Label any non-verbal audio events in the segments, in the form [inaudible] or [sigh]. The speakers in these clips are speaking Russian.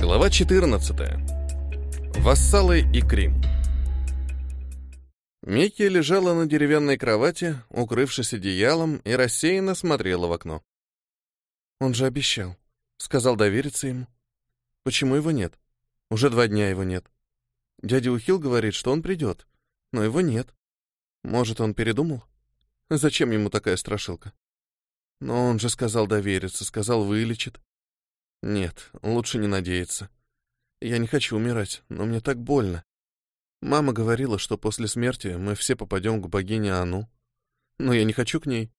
Глава 14. Вассалы и Крим. Микки лежала на деревянной кровати, укрывшись одеялом, и рассеянно смотрела в окно. Он же обещал. Сказал довериться ему. Почему его нет? Уже два дня его нет. Дядя Ухил говорит, что он придет, но его нет. Может, он передумал? Зачем ему такая страшилка? Но он же сказал довериться, сказал вылечит. Нет, лучше не надеяться. Я не хочу умирать, но мне так больно. Мама говорила, что после смерти мы все попадем к богине Ану. Но я не хочу к ней.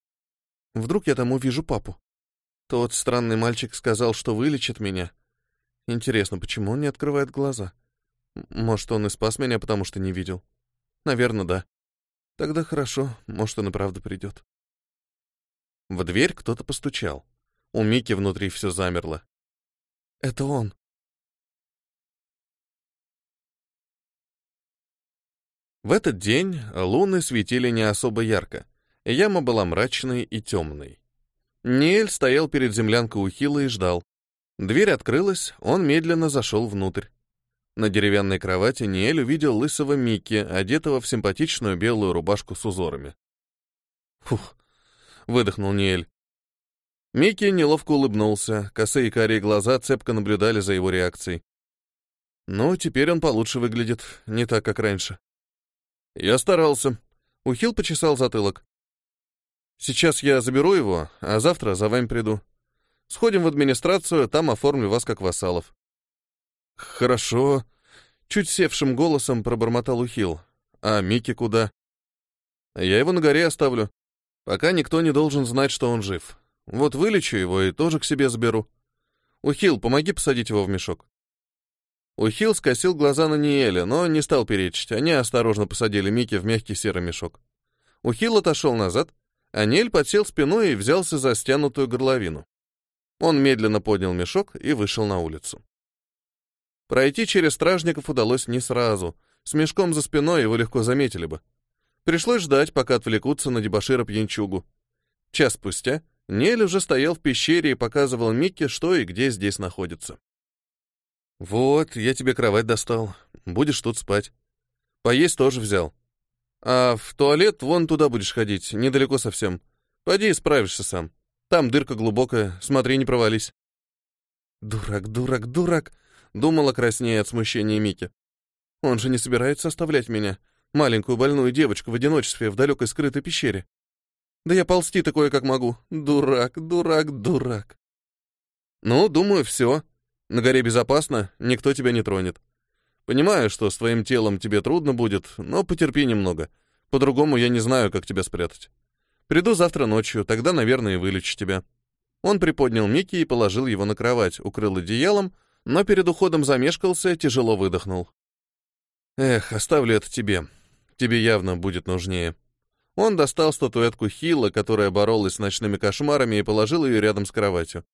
Вдруг я там увижу папу. Тот странный мальчик сказал, что вылечит меня. Интересно, почему он не открывает глаза? Может, он и спас меня, потому что не видел? Наверное, да. Тогда хорошо, может, он и правда придет. В дверь кто-то постучал. У Мики внутри все замерло. Это он. В этот день луны светили не особо ярко. Яма была мрачной и темной. Ниэль стоял перед землянкой у Хила и ждал. Дверь открылась, он медленно зашел внутрь. На деревянной кровати Ниэль увидел лысого Микки, одетого в симпатичную белую рубашку с узорами. «Фух!» — выдохнул Ниэль. Микки неловко улыбнулся, косые карие глаза цепко наблюдали за его реакцией. Ну, теперь он получше выглядит, не так, как раньше. Я старался. Ухил почесал затылок. Сейчас я заберу его, а завтра за вами приду. Сходим в администрацию, там оформлю вас как вассалов. Хорошо. Чуть севшим голосом пробормотал Ухил. А Микки куда? Я его на горе оставлю. Пока никто не должен знать, что он жив. Вот вылечу его и тоже к себе заберу. Ухил, помоги посадить его в мешок. Ухил скосил глаза на Ниэля, но не стал перечить. Они осторожно посадили Микки в мягкий серый мешок. Ухил отошел назад, а Ниэль подсел спиной и взялся за стянутую горловину. Он медленно поднял мешок и вышел на улицу. Пройти через стражников удалось не сразу. С мешком за спиной его легко заметили бы. Пришлось ждать, пока отвлекутся на дебошира пьянчугу. Час спустя Нель уже стоял в пещере и показывал Микке, что и где здесь находится. «Вот, я тебе кровать достал. Будешь тут спать. Поесть тоже взял. А в туалет вон туда будешь ходить, недалеко совсем. Пойди и справишься сам. Там дырка глубокая, смотри, не провались». «Дурак, дурак, дурак!» — думала краснее от смущения Микки. «Он же не собирается оставлять меня, маленькую больную девочку в одиночестве в далекой скрытой пещере. Да я ползти-то кое-как могу. Дурак, дурак, дурак. Ну, думаю, все. На горе безопасно, никто тебя не тронет. Понимаю, что с твоим телом тебе трудно будет, но потерпи немного. По-другому я не знаю, как тебя спрятать. Приду завтра ночью, тогда, наверное, и вылечу тебя. Он приподнял Микки и положил его на кровать, укрыл одеялом, но перед уходом замешкался, тяжело выдохнул. Эх, оставлю это тебе. Тебе явно будет нужнее. Он достал статуэтку Хила, которая боролась с ночными кошмарами, и положил ее рядом с кроватью.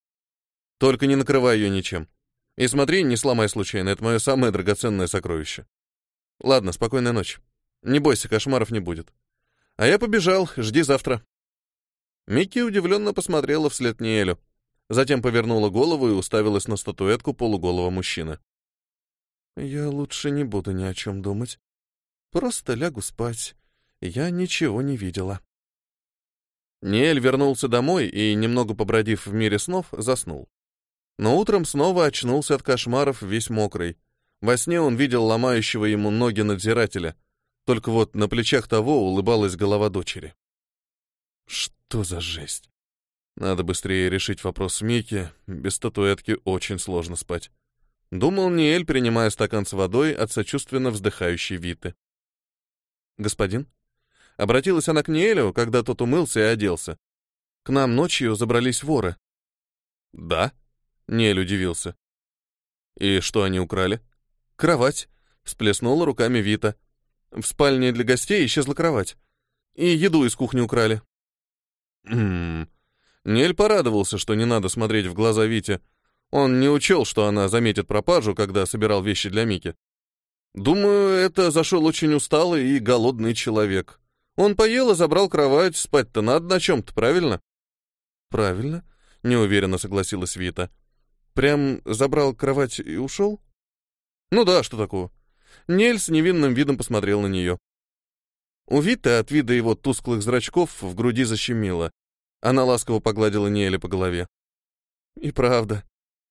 «Только не накрывай ее ничем. И смотри, не сломай случайно, это мое самое драгоценное сокровище. Ладно, спокойной ночи. Не бойся, кошмаров не будет. А я побежал, жди завтра». Микки удивленно посмотрела вслед Ниэлю. Затем повернула голову и уставилась на статуэтку полуголого мужчины. «Я лучше не буду ни о чем думать. Просто лягу спать я ничего не видела. Ниэль вернулся домой и, немного побродив в мире снов, заснул. Но утром снова очнулся от кошмаров весь мокрый. Во сне он видел ломающего ему ноги надзирателя. Только вот на плечах того улыбалась голова дочери. Что за жесть? Надо быстрее решить вопрос с Микки. Без статуэтки очень сложно спать. Думал Ниэль, принимая стакан с водой от сочувственно вздыхающей Виты. «Господин?» Обратилась она к Ниэлю, когда тот умылся и оделся. К нам ночью забрались воры. Да? Ниэль удивился. И что они украли? Кровать. Всплеснула руками Вита. В спальне для гостей исчезла кровать. И еду из кухни украли. Ммм. Нель порадовался, что не надо смотреть в глаза Вите. Он не учел, что она заметит пропажу, когда собирал вещи для Мики. Думаю, это зашел очень усталый и голодный человек. Он поел и забрал кровать, спать-то надо на чем-то, правильно? Правильно, неуверенно согласилась Вита. Прям забрал кровать и ушел? Ну да, что такого? Нель с невинным видом посмотрел на нее. У Виты от вида его тусклых зрачков в груди защемило. Она ласково погладила Неэля по голове. «И правда,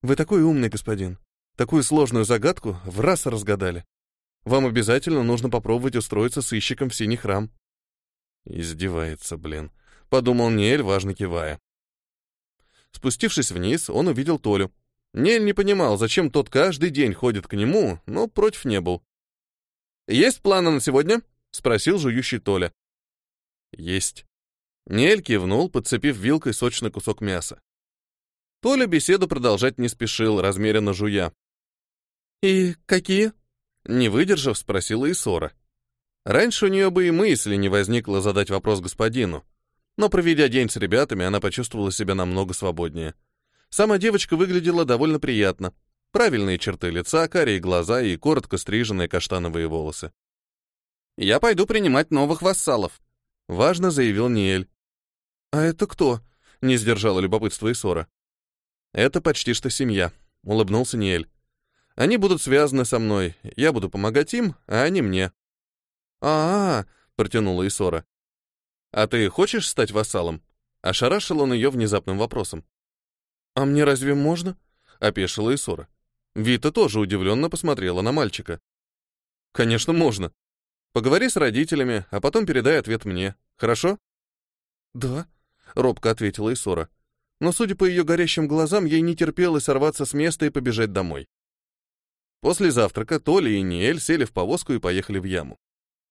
вы такой умный, господин. Такую сложную загадку в раз разгадали. Вам обязательно нужно попробовать устроиться сыщиком в синий храм». Издевается, блин. Подумал Неэль, важно кивая. Спустившись вниз, он увидел Толю. Нель не понимал, зачем тот каждый день ходит к нему, но против не был. «Есть планы на сегодня?» — спросил жующий Толя. «Есть». Нель кивнул, подцепив вилкой сочный кусок мяса. Толя беседу продолжать не спешил, размеренно жуя. «И какие?» — не выдержав, спросила Исора. Раньше у нее бы и мысли не возникло задать вопрос господину, но, проведя день с ребятами, она почувствовала себя намного свободнее. Сама девочка выглядела довольно приятно. Правильные черты лица, карие глаза и коротко стриженные каштановые волосы. «Я пойду принимать новых вассалов», — важно заявил Ниэль. «А это кто?» — не сдержала любопытство Исора. «Это почти что семья», — улыбнулся Ниэль. «Они будут связаны со мной, я буду помогать им, а они мне». «А-а-а», — протянула Исора. «А ты хочешь стать вассалом?» Ошарашил он ее внезапным вопросом. «А мне разве можно?» — опешила Исора. Вита тоже удивленно посмотрела на мальчика. «Конечно, можно. Поговори с родителями, а потом передай ответ мне. Хорошо?» «Да», — робко ответила Исора. Но, судя по ее горящим глазам, ей не терпелось сорваться с места и побежать домой. После завтрака Толя и Ниэль сели в повозку и поехали в яму.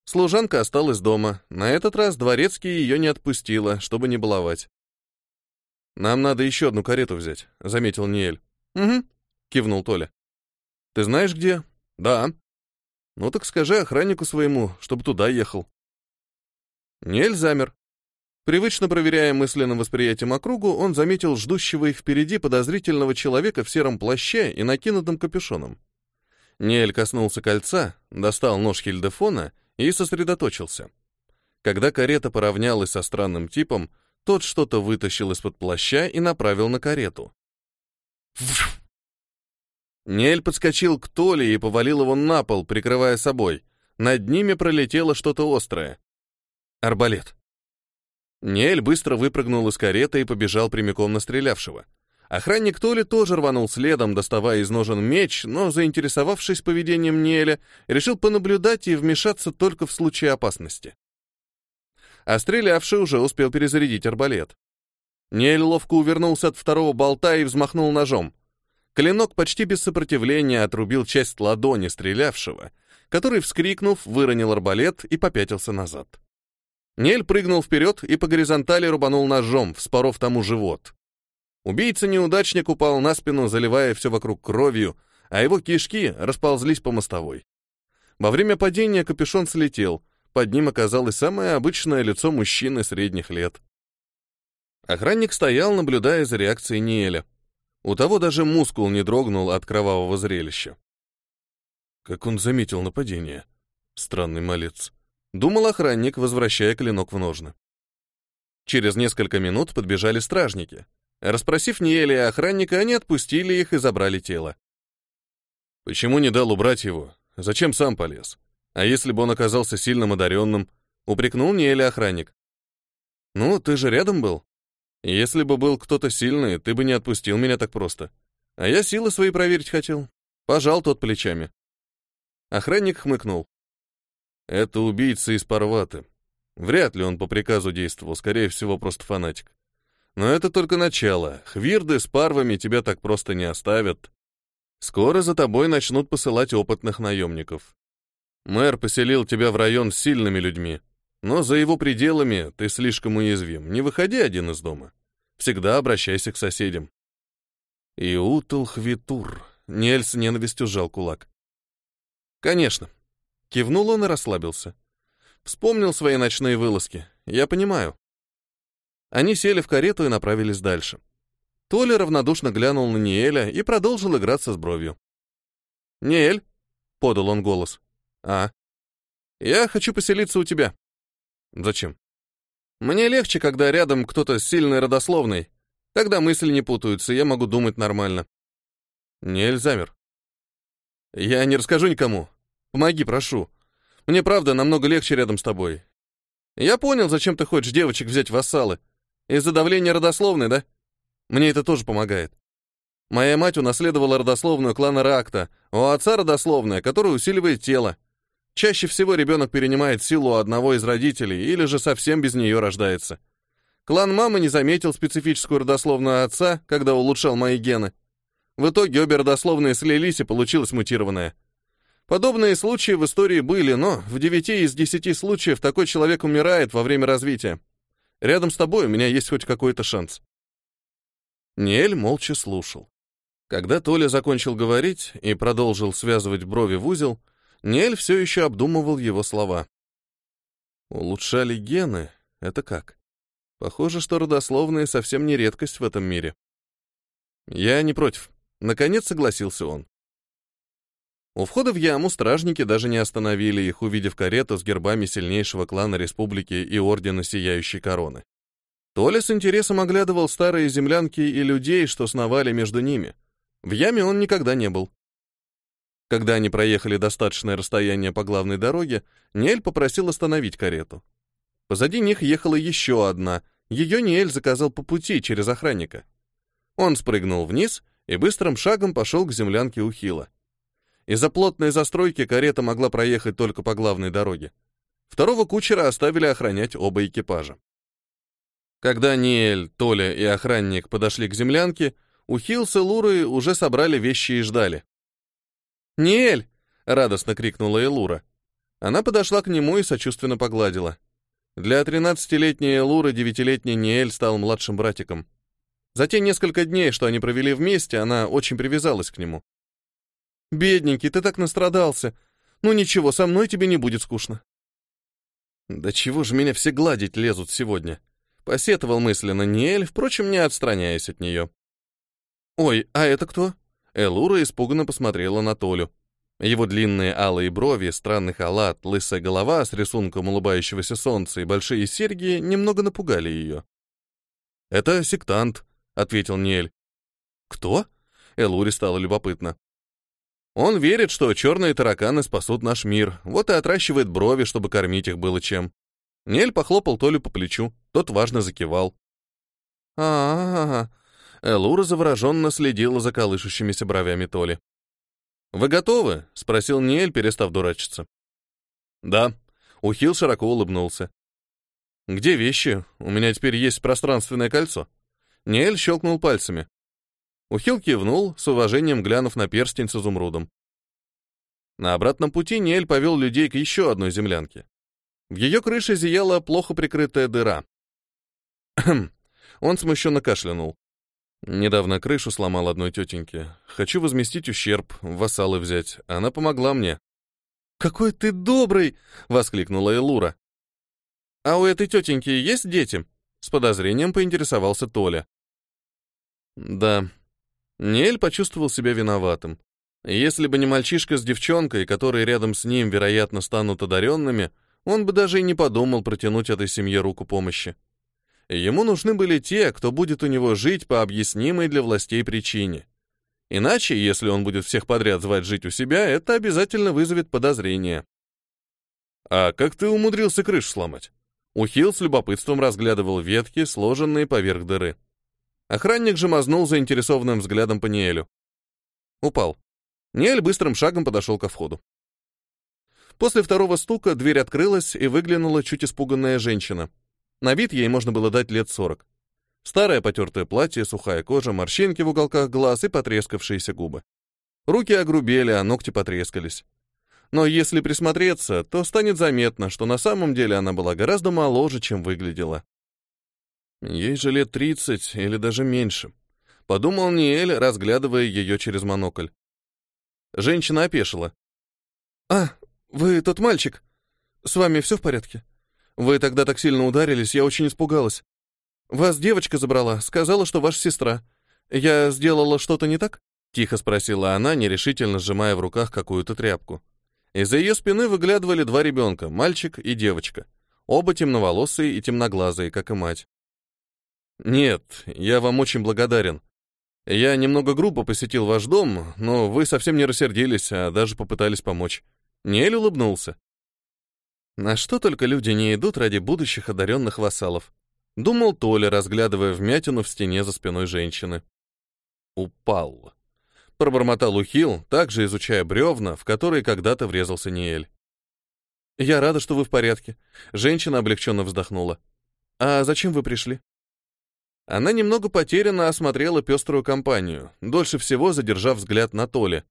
Служанка осталась дома. На этот раз дворецкий ее не отпустила, чтобы не баловать. «Нам надо еще одну карету взять», — заметил Ниэль. «Угу», — кивнул Толя. «Ты знаешь, где?» «Да». «Ну так скажи охраннику своему, чтобы туда ехал». Ниэль замер. Привычно проверяя мысленным восприятием округу, он заметил ждущего их впереди подозрительного человека в сером плаще и накинутом капюшоном. Ниэль коснулся кольца, достал нож Хильдефона и сосредоточился. Когда карета поравнялась со странным типом, тот что-то вытащил из-под плаща и направил на карету. Нель подскочил к Толе и повалил его на пол, прикрывая собой. Над ними пролетело что-то острое. Арбалет. Нель быстро выпрыгнул из кареты и побежал прямиком на стрелявшего. Охранник Толи тоже рванул следом, доставая из ножен меч, но, заинтересовавшись поведением Неля, решил понаблюдать и вмешаться только в случае опасности а стрелявший уже успел перезарядить арбалет. Нель ловко увернулся от второго болта и взмахнул ножом. Клинок почти без сопротивления отрубил часть ладони стрелявшего, который, вскрикнув, выронил арбалет и попятился назад. Нель прыгнул вперед и по горизонтали рубанул ножом, вспоров тому живот. Убийца-неудачник упал на спину, заливая все вокруг кровью, а его кишки расползлись по мостовой. Во время падения капюшон слетел, под ним оказалось самое обычное лицо мужчины средних лет. Охранник стоял, наблюдая за реакцией Ниэля. У того даже мускул не дрогнул от кровавого зрелища. Как он заметил нападение. Странный малец. Думал охранник, возвращая клинок в ножны. Через несколько минут подбежали стражники. Расспросив Ниэля и охранника, они отпустили их и забрали тело. Почему не дал убрать его? Зачем сам полез? А если бы он оказался сильным одаренным? Упрекнул Ниэля охранник. Ну, ты же рядом был. Если бы был кто-то сильный, ты бы не отпустил меня так просто. А я силы свои проверить хотел. Пожал тот плечами. Охранник хмыкнул. Это убийца из Парваты. Вряд ли он по приказу действовал, скорее всего, просто фанатик. Но это только начало. Хвирды с парвами тебя так просто не оставят. Скоро за тобой начнут посылать опытных наемников. Мэр поселил тебя в район с сильными людьми, но за его пределами ты слишком уязвим. Не выходи один из дома. Всегда обращайся к соседям. И утл хвитур. Нель с ненавистью сжал кулак. Конечно. Кивнул он и расслабился. Вспомнил свои ночные вылазки. Я понимаю. Они сели в карету и направились дальше. Толя равнодушно глянул на Ниэля и продолжил играться с бровью. «Ниэль», — подал он голос, а? Я хочу поселиться у тебя. Зачем? Мне легче, когда рядом кто-то сильный родословный. Тогда мысли не путаются, я могу думать нормально. Нель замер. «Я не расскажу никому. Помоги, прошу. Мне правда намного легче рядом с тобой. Я понял, зачем ты хочешь девочек взять в вассалы. Из-за давления родословной, да? Мне это тоже помогает. Моя мать унаследовала родословную клана Ракта, у отца родословная, которая усиливает тело. Чаще всего ребенок перенимает силу одного из родителей или же совсем без нее рождается. Клан мамы не заметил специфическую родословную отца, когда улучшал мои гены. В итоге обе родословные слились и получилось мутированное. Подобные случаи в истории были, но в 9 из 10 случаев такой человек умирает во время развития. Рядом с тобой у меня есть хоть какой-то шанс. Ниэль молча слушал. Когда Толя закончил говорить и продолжил связывать брови в узел, Ниэль все еще обдумывал его слова. Улучшали гены? Это как? Похоже, что родословные совсем не редкость в этом мире. Я не против. Наконец согласился он. У входа в яму стражники даже не остановили их, увидев карету с гербами сильнейшего клана республики и ордена Сияющей Короны. Толя с интересом оглядывал старые землянки и людей, что сновали между ними. В яме он никогда не был. Когда они проехали достаточное расстояние по главной дороге, Нель попросил остановить карету. Позади них ехала еще одна. Ее Ниэль заказал по пути через охранника. Он спрыгнул вниз и быстрым шагом пошел к землянке у Хила. Из-за плотной застройки карета могла проехать только по главной дороге. Второго кучера оставили охранять оба экипажа. Когда Ниэль, Толя и охранник подошли к землянке, Ухил с Элурой уже собрали вещи и ждали. «Ниэль!» — радостно крикнула Элура. Она подошла к нему и сочувственно погладила. Для тринадцатилетней Элуры девятилетний Ниэль стал младшим братиком. За те несколько дней, что они провели вместе, она очень привязалась к нему. Бедненький, ты так настрадался. Ну ничего, со мной тебе не будет скучно. Да чего же меня все гладить лезут сегодня? Посетовал мысленно Ниэль, впрочем, не отстраняясь от нее. Ой, а это кто? Элура испуганно посмотрела на Толю. Его длинные алые брови, странный халат, лысая голова с рисунком улыбающегося солнца и большие серьги немного напугали ее. «Это сектант», — ответил Ниэль. «Кто?» — Элуре стало любопытно. Он верит, что черные тараканы спасут наш мир, вот и отращивает брови, чтобы кормить их было чем. Нель похлопал Толю по плечу, тот важно закивал. а а. Элура завороженно следила за колышущимися бровями Толи. «Вы готовы?» — спросил Нель, перестав дурачиться. «Да». Ухил широко улыбнулся. «Где вещи? У меня теперь есть пространственное кольцо». Нель щелкнул пальцами. Ухил кивнул, с уважением глянув на перстень с изумрудом. На обратном пути Ниэль повел людей к еще одной землянке. В ее крыше зияла плохо прикрытая дыра. [clears throat] Он смущенно кашлянул. Недавно крышу сломал одной тетеньке. Хочу возместить ущерб, вассалы взять. Она помогла мне. «Какой ты добрый!» — воскликнула Элура. «А у этой тетеньки есть дети?» — с подозрением поинтересовался Толя. «Да», Нель почувствовал себя виноватым. Если бы не мальчишка с девчонкой, которые рядом с ним, вероятно, станут одаренными, он бы даже и не подумал протянуть этой семье руку помощи. Ему нужны были те, кто будет у него жить по объяснимой для властей причине. Иначе, если он будет всех подряд звать жить у себя, это обязательно вызовет подозрение. «А как ты умудрился крышу сломать?» Ухил с любопытством разглядывал ветки, сложенные поверх дыры. Охранник же мазнул заинтересованным взглядом по Ниэлю. Упал. Ниэль быстрым шагом подошел ко входу. После второго стука дверь открылась, и выглянула чуть испуганная женщина. На вид ей можно было дать лет сорок. Старое потертое платье, сухая кожа, морщинки в уголках глаз и потрескавшиеся губы. Руки огрубели, а ногти потрескались. Но если присмотреться, то станет заметно, что на самом деле она была гораздо моложе, чем выглядела. Ей же лет тридцать или даже меньше. Подумал Ниэль, разглядывая ее через монокль. Женщина опешила. «А, вы тот мальчик? С вами все в порядке? Вы тогда так сильно ударились, я очень испугалась. Вас девочка забрала, сказала, что ваша сестра. Я сделала что-то не так?» Тихо спросила она, нерешительно сжимая в руках какую-то тряпку. Из-за ее спины выглядывали два ребенка, мальчик и девочка. Оба темноволосые и темноглазые, как и мать. «Нет, я вам очень благодарен. Я немного грубо посетил ваш дом, но вы совсем не рассердились, а даже попытались помочь. Ниэль улыбнулся. На что только люди не идут ради будущих одаренных вассалов. Думал Толя, разглядывая вмятину в стене за спиной женщины. Упал. Пробормотал Ухил, также изучая бревна, в которые когда-то врезался Ниэль. «Я рада, что вы в порядке». Женщина облегченно вздохнула. «А зачем вы пришли?» Она немного потерянно осмотрела пеструю компанию, дольше всего задержав взгляд на Толе.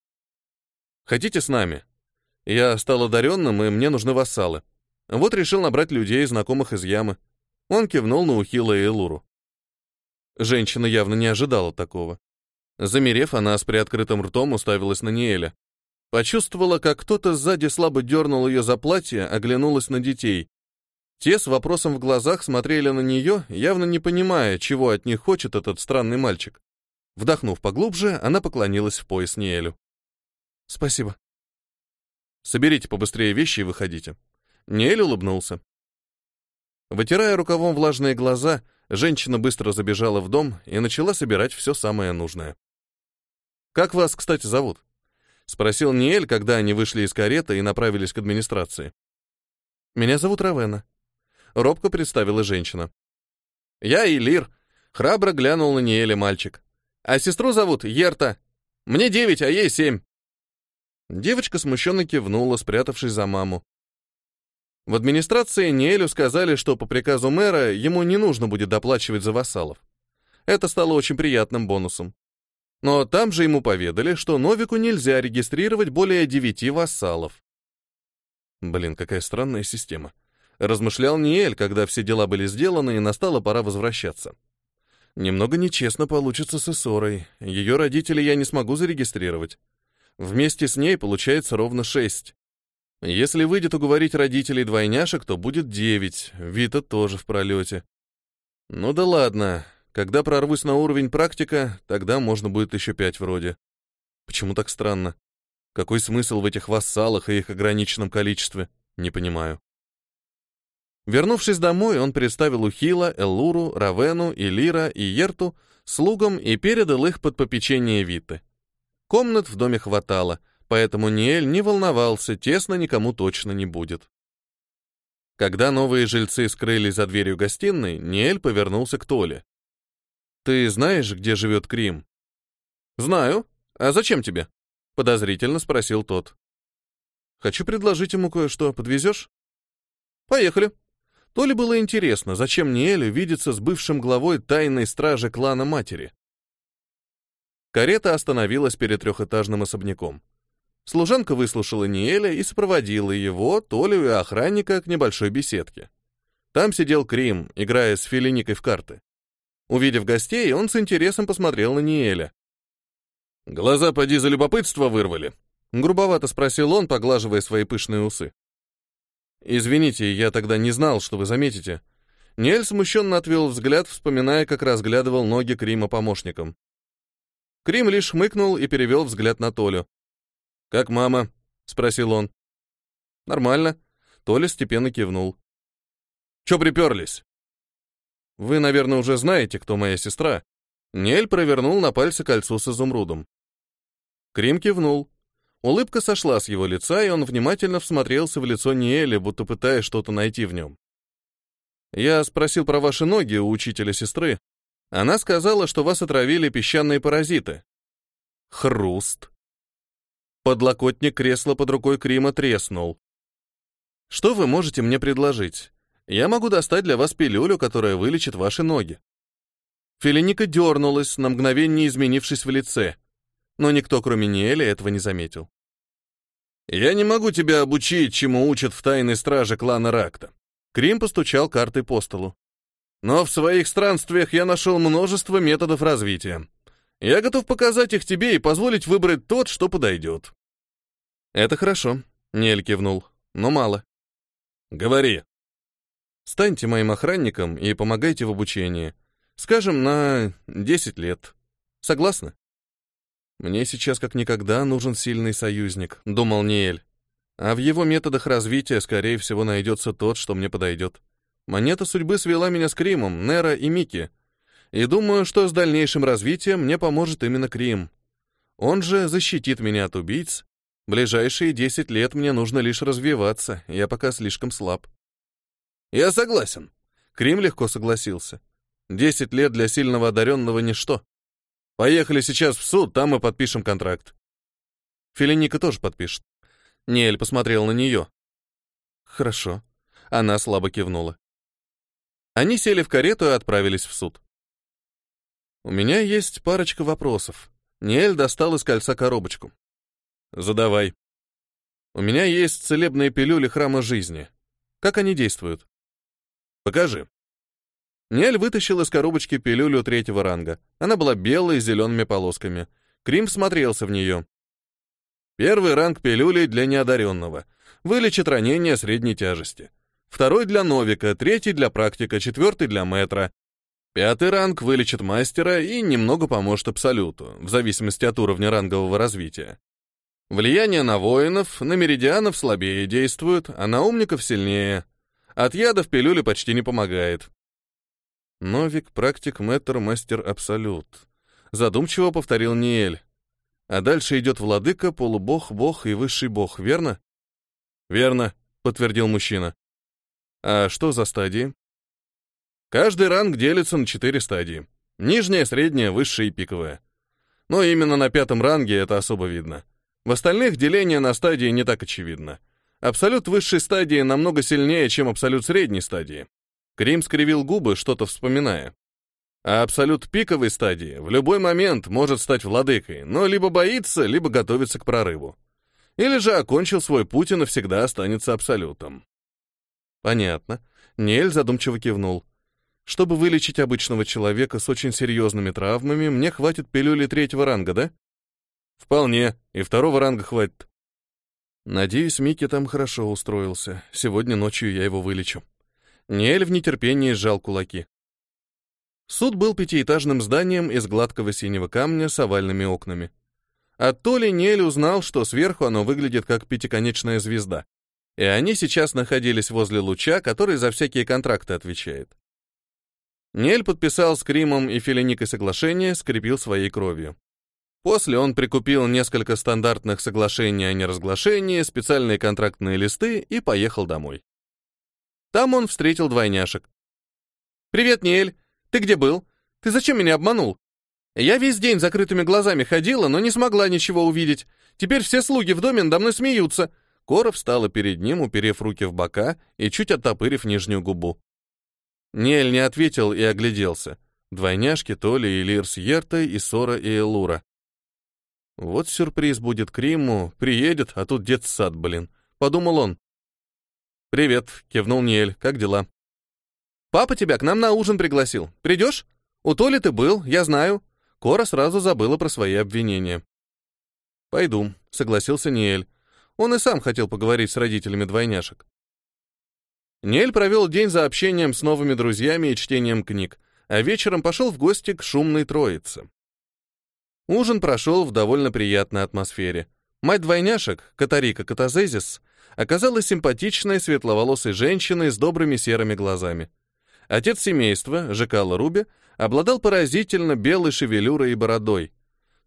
«Хотите с нами? Я стал одаренным, и мне нужны вассалы. Вот решил набрать людей, знакомых из ямы». Он кивнул на Ухила и Элуру. Женщина явно не ожидала такого. Замерев, она с приоткрытым ртом уставилась на Ниэля. Почувствовала, как кто-то сзади слабо дернул ее за платье, оглянулась на детей. Те с вопросом в глазах смотрели на нее, явно не понимая, чего от них хочет этот странный мальчик. Вдохнув поглубже, она поклонилась в пояс Ниэлю. «Спасибо». «Соберите побыстрее вещи и выходите». Ниэль улыбнулся. Вытирая рукавом влажные глаза, женщина быстро забежала в дом и начала собирать все самое нужное. «Как вас, кстати, зовут?» — спросил Ниэль, когда они вышли из кареты и направились к администрации. «Меня зовут Равена», — робко представила женщина. «Я Илир», — храбро глянул на Ниэля мальчик. «А сестру зовут Ерта. Мне девять, а ей семь». Девочка смущенно кивнула, спрятавшись за маму. В администрации Ниэлю сказали, что по приказу мэра ему не нужно будет доплачивать за вассалов. Это стало очень приятным бонусом. Но там же ему поведали, что Новику нельзя регистрировать более девяти вассалов. Блин, какая странная система. Размышлял Ниэль, когда все дела были сделаны и настала пора возвращаться. Немного нечестно получится с Исорой. Ее родителей я не смогу зарегистрировать. Вместе с ней получается ровно шесть. Если выйдет уговорить родителей двойняшек, то будет девять. Вита тоже в пролете. Ну да ладно, когда прорвусь на уровень практика, тогда можно будет еще пять вроде. Почему так странно? Какой смысл в этих вассалах и их ограниченном количестве? Не понимаю. Вернувшись домой, он представил Ухила, Эллуру, Равену, Илира и Ерту слугам и передал их под попечение Виты. Комнат в доме хватало, поэтому Ниэль не волновался, тесно никому точно не будет. Когда новые жильцы скрылись за дверью гостиной, Ниэль повернулся к Толе. Ты знаешь, где живет Крим? Знаю. А зачем тебе? Подозрительно спросил тот. Хочу предложить ему кое-что. Подвезешь? Поехали. То ли было интересно, зачем Ниэлю видеться с бывшим главой тайной стражи клана матери. Карета остановилась перед трехэтажным особняком. Служанка выслушала Ниэля и сопроводила его, Толю и охранника к небольшой беседке. Там сидел Крим, играя с Филиникой в карты. Увидев гостей, он с интересом посмотрел на Ниэля. «Глаза поди за любопытство вырвали», — грубовато спросил он, поглаживая свои пышные усы. «Извините, я тогда не знал, что вы заметите». Ниэль смущенно отвел взгляд, вспоминая, как разглядывал ноги Крима помощником. Крим лишь хмыкнул и перевел взгляд на Толю. «Как мама?» — спросил он. «Нормально». Толя степенно кивнул. «Чё приперлись?» Вы, наверное, уже знаете, кто моя сестра. Нель провернул на пальце кольцо с изумрудом. Крим кивнул. Улыбка сошла с его лица, и он внимательно всмотрелся в лицо Ниэля, будто пытаясь что-то найти в нем. «Я спросил про ваши ноги у учителя сестры. Она сказала, что вас отравили песчаные паразиты». Хруст. Подлокотник кресла под рукой Крима треснул. «Что вы можете мне предложить? я могу достать для вас пилюлю, которая вылечит ваши ноги. Филиника дернулась, на мгновение изменившись в лице, но никто, кроме Ниэля, этого не заметил. «Я не могу тебя обучить, чему учат в тайной страже клана Ракта». Крим постучал картой по столу. «Но в своих странствиях я нашел множество методов развития. Я готов показать их тебе и позволить выбрать тот, что подойдет». «Это хорошо», — Ниэль кивнул, — «но мало». «Говори», Станьте моим охранником и помогайте в обучении. Скажем, на 10 лет. Согласны? Мне сейчас как никогда нужен сильный союзник, думал Ниэль. А в его методах развития, скорее всего, найдется тот, что мне подойдет. Монета судьбы свела меня с Кримом, Нера и Мики. И думаю, что с дальнейшим развитием мне поможет именно Крим. Он же защитит меня от убийц. Ближайшие 10 лет мне нужно лишь развиваться, я пока слишком слаб. Я согласен. Крим легко согласился. 10 лет для сильного одаренного ничто. Поехали сейчас в суд, там мы подпишем контракт. Филиника тоже подпишет. Нель посмотрел на нее. Хорошо. Она слабо кивнула. Они сели в карету и отправились в суд. У меня есть парочка вопросов. Ниэль достал из кольца коробочку. Задавай. У меня есть целебные пилюли храма жизни. Как они действуют? Покажи. Ниэль вытащил из коробочки пилюлю третьего ранга. Она была белой с зелеными полосками. Крим смотрелся в нее. Первый ранг пилюли для неодаренного. Вылечит ранение средней тяжести. Второй для новика, третий для практика, четвертый для метра. Пятый ранг вылечит мастера и немного поможет абсолюту, в зависимости от уровня рангового развития. Влияние на воинов, на меридианов слабее действует, а на умников сильнее. От ядов пилюли почти не помогает. Новик, практик, мэтр, мастер, абсолют. Задумчиво повторил Ниэль. А дальше идет владыка, полубог, бог и высший бог, верно? Верно, подтвердил мужчина. А что за стадии? Каждый ранг делится на четыре стадии. Нижняя, средняя, высшая и пиковая. Но именно на пятом ранге это особо видно. В остальных деление на стадии не так очевидно. Абсолют высшей стадии намного сильнее, чем абсолют средней стадии. Крим скривил губы, что-то вспоминая. А абсолют пиковой стадии в любой момент может стать владыкой, но либо боится, либо готовится к прорыву. Или же окончил свой путь и навсегда останется абсолютом. Понятно. Нель задумчиво кивнул. Чтобы вылечить обычного человека с очень серьезными травмами, мне хватит пилюли третьего ранга, да? Вполне. И второго ранга хватит. Надеюсь, Микки там хорошо устроился. Сегодня ночью я его вылечу. Нель в нетерпении сжал кулаки. Суд был пятиэтажным зданием из гладкого синего камня с овальными окнами. От Толи Нель узнал, что сверху оно выглядит как пятиконечная звезда. И они сейчас находились возле луча, который за всякие контракты отвечает. Нель подписал с Кримом и Филиникой соглашение, скрепил своей кровью. После он прикупил несколько стандартных соглашений о неразглашении, специальные контрактные листы и поехал домой. Там он встретил двойняшек. «Привет, Нель! Ты где был? Ты зачем меня обманул? Я весь день закрытыми глазами ходила, но не смогла ничего увидеть. Теперь все слуги в доме надо мной смеются. Кора встала перед ним, уперев руки в бока и чуть оттопырив нижнюю губу. Нель не ответил и огляделся. Двойняшки Толи и Лир с и Сора и Элура. Вот сюрприз будет Криму, приедет, а тут детсад, блин. Подумал он. «Привет», — кивнул Ниэль, — «как дела?» Папа тебя к нам на ужин пригласил. Придешь? У Толи ты был, я знаю. Кора сразу забыла про свои обвинения. Пойду, согласился Ниэль. Он и сам хотел поговорить с родителями двойняшек. Ниэль провел день за общением с новыми друзьями и чтением книг, а вечером пошел в гости к шумной троице. Ужин прошел в довольно приятной атмосфере. Мать двойняшек, Катарика Катазезис, оказалась симпатичной светловолосой женщиной с добрыми серыми глазами. Отец семейства, Жекала Руби, обладал поразительно белой шевелюрой и бородой.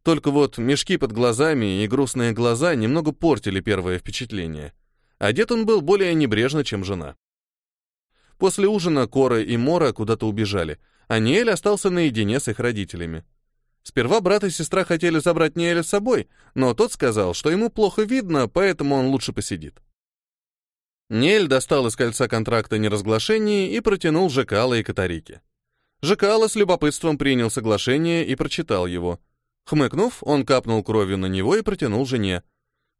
Только вот мешки под глазами и грустные глаза немного портили первое впечатление. Одет он был более небрежно, чем жена. После ужина Кора и Мора куда-то убежали, а Ниэль остался наедине с их родителями. Сперва брат и сестра хотели забрать Ниэля с собой, но тот сказал, что ему плохо видно, поэтому он лучше посидит. Нель достал из кольца контракта неразглашение и протянул Жекала и Катарике. Жекала с любопытством принял соглашение и прочитал его. Хмыкнув, он капнул кровью на него и протянул жене.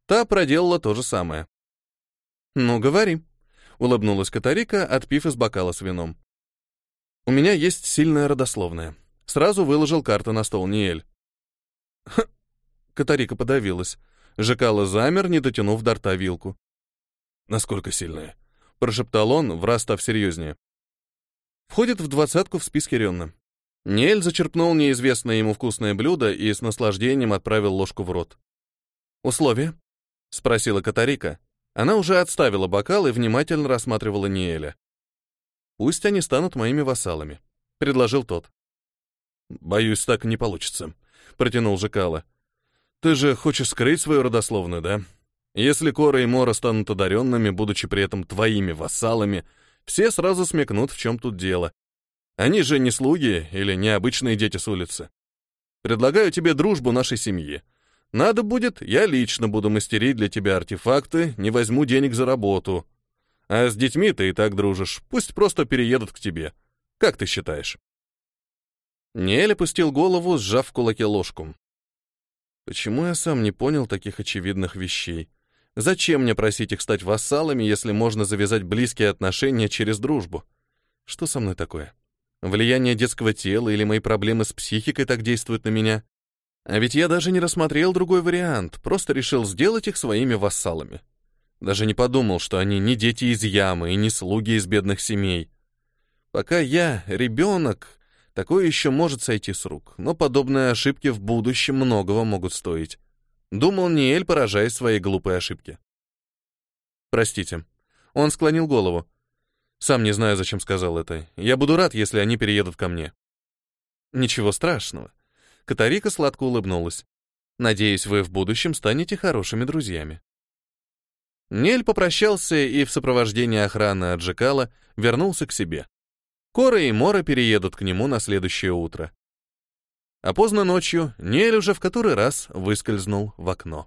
Та проделала то же самое. «Ну, говори», — улыбнулась Катарика, отпив из бокала с вином. «У меня есть сильная родословная». Сразу выложил карту на стол Ниэль. Катарика подавилась. Жекала замер, не дотянув до рта вилку. «Насколько сильная?» — прошептал он, враз став серьезнее. Входит в двадцатку в списке Ренна. Нель зачерпнул неизвестное ему вкусное блюдо и с наслаждением отправил ложку в рот. «Условия?» — спросила Катарика. Она уже отставила бокал и внимательно рассматривала Ниэля. «Пусть они станут моими вассалами», — предложил тот. Боюсь, так не получится, протянул Жекала. Ты же хочешь скрыть свою родословную, да? Если Кора и Мора станут одаренными, будучи при этом твоими вассалами, все сразу смекнут, в чем тут дело. Они же не слуги или не обычные дети с улицы. Предлагаю тебе дружбу нашей семьи. Надо будет, я лично буду мастерить для тебя артефакты, не возьму денег за работу. А с детьми ты и так дружишь, пусть просто переедут к тебе. Как ты считаешь?» Ниэль опустил голову, сжав в кулаке ложку. «Почему я сам не понял таких очевидных вещей? Зачем мне просить их стать вассалами, если можно завязать близкие отношения через дружбу? Что со мной такое? Влияние детского тела или мои проблемы с психикой так действуют на меня? А ведь я даже не рассмотрел другой вариант, просто решил сделать их своими вассалами. Даже не подумал, что они не дети из ямы и не слуги из бедных семей. Пока я ребенок, такое еще может сойти с рук, но подобные ошибки в будущем многого могут стоить. Думал Ниэль, поражаясь своей глупой ошибке. «Простите». Он склонил голову. «Сам не знаю, зачем сказал это. Я буду рад, если они переедут ко мне». «Ничего страшного». Катарика сладко улыбнулась. «Надеюсь, вы в будущем станете хорошими друзьями». Нель попрощался и в сопровождении охраны Аджикала вернулся к себе. Кора и Мора переедут к нему на следующее утро. А поздно ночью Нель уже в который раз выскользнул в окно.